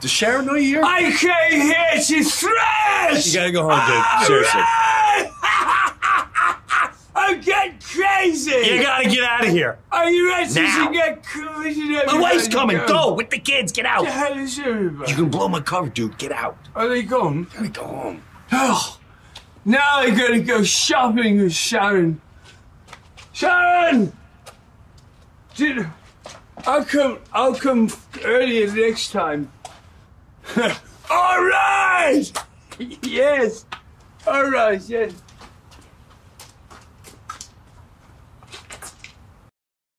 Does Sharon know you're here? I came here to thrash! You gotta go home, dude. Ah, Seriously. I'm getting crazy! You gotta get out of here. Are you ready Now. to get crazy? My wife's coming. Go with the kids. Get out. The hell is everybody? You can blow my cover, dude. Get out. Are they gone? Gotta go home. Oh, now I gotta go shopping with Sharon. Sharon! Did, I'll come, I'll come earlier next time. All right! Yes. All right, yes.